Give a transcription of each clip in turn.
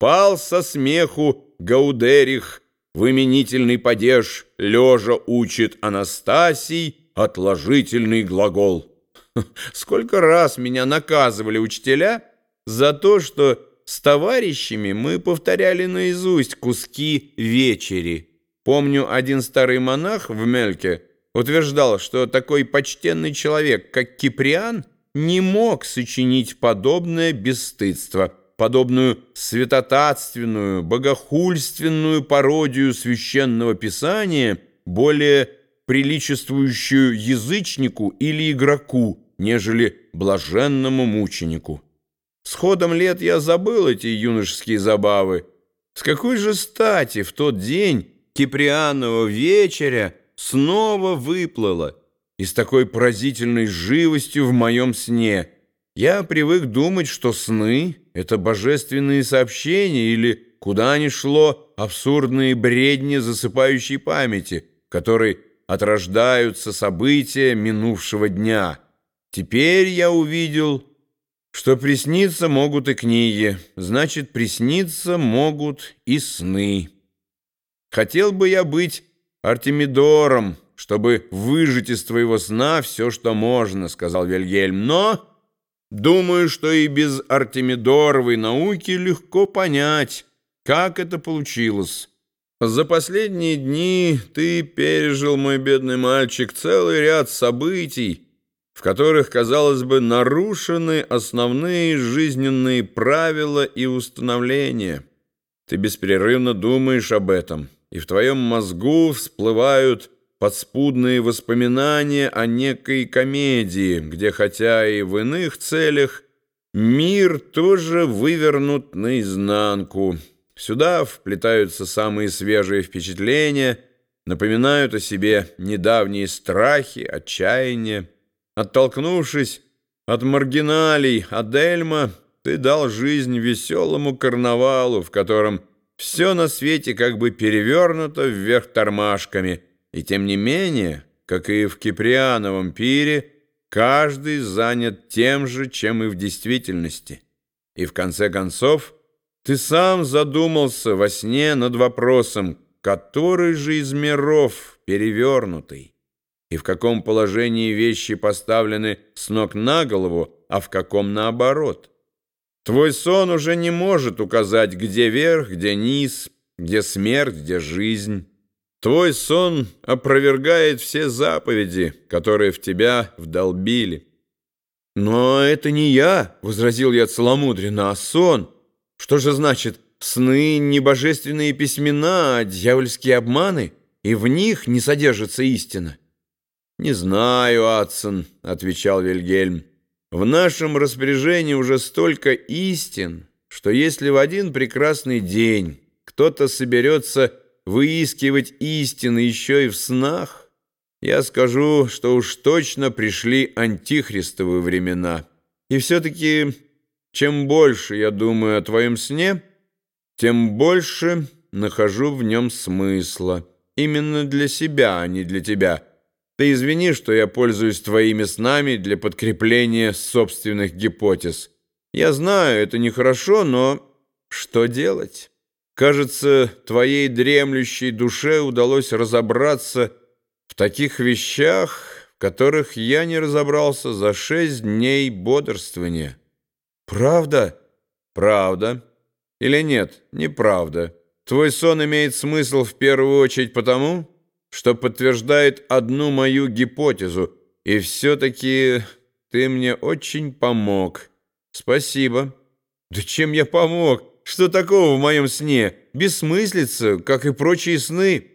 Пал со смеху Гаудерих, в именительный падеж лежа учит Анастасий отложительный глагол. Сколько раз меня наказывали учителя за то, что с товарищами мы повторяли наизусть куски вечери. Помню, один старый монах в Мельке утверждал, что такой почтенный человек, как Киприан, не мог сочинить подобное бесстыдство, подобную святотатственную, богохульственную пародию священного писания, более приличествующую язычнику или игроку, нежели блаженному мученику. С ходом лет я забыл эти юношеские забавы. С какой же стати в тот день Киприанова вечеря снова выплыла и с такой поразительной живостью в моем сне. Я привык думать, что сны — это божественные сообщения или, куда ни шло, абсурдные бредни засыпающей памяти, которой отрождаются события минувшего дня. Теперь я увидел, что присниться могут и книги, значит, присниться могут и сны. Хотел бы я быть Артемидором, чтобы выжить из твоего сна все, что можно, — сказал Вильгельм. Но думаю, что и без Артемидоровой науки легко понять, как это получилось. За последние дни ты пережил, мой бедный мальчик, целый ряд событий, в которых, казалось бы, нарушены основные жизненные правила и установления. Ты беспрерывно думаешь об этом, и в твоем мозгу всплывают подспудные воспоминания о некой комедии, где, хотя и в иных целях, мир тоже вывернут наизнанку. Сюда вплетаются самые свежие впечатления, напоминают о себе недавние страхи, отчаяния. Оттолкнувшись от маргиналей Адельма, ты дал жизнь веселому карнавалу, в котором все на свете как бы перевернуто вверх тормашками — и тем не менее, как и в Киприановом пире, каждый занят тем же, чем и в действительности. И в конце концов, ты сам задумался во сне над вопросом, который же из миров перевернутый, и в каком положении вещи поставлены с ног на голову, а в каком наоборот. Твой сон уже не может указать, где верх, где низ, где смерть, где жизнь. Твой сон опровергает все заповеди, которые в тебя вдолбили. «Но это не я», — возразил я целомудренно, — «а сон. Что же значит сны не божественные письмена, а дьявольские обманы, и в них не содержится истина?» «Не знаю, Адсон», — отвечал Вильгельм. «В нашем распоряжении уже столько истин, что если в один прекрасный день кто-то соберется выискивать истины еще и в снах, я скажу, что уж точно пришли антихристовые времена. И все-таки, чем больше я думаю о твоем сне, тем больше нахожу в нем смысла. Именно для себя, а не для тебя. Ты извини, что я пользуюсь твоими снами для подкрепления собственных гипотез. Я знаю, это нехорошо, но что делать?» Кажется, твоей дремлющей душе удалось разобраться в таких вещах, в которых я не разобрался за шесть дней бодрствования. Правда? Правда. Или нет, неправда. Твой сон имеет смысл в первую очередь потому, что подтверждает одну мою гипотезу, и все-таки ты мне очень помог. Спасибо. Да чем я помог? Что такого в моем сне? Бессмыслица, как и прочие сны.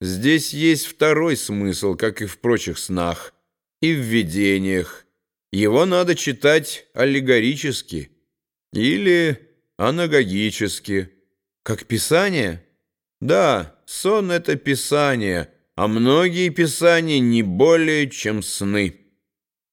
Здесь есть второй смысл, как и в прочих снах, и в видениях. Его надо читать аллегорически или анагогически. Как писание? Да, сон — это писание, а многие писания не более, чем сны.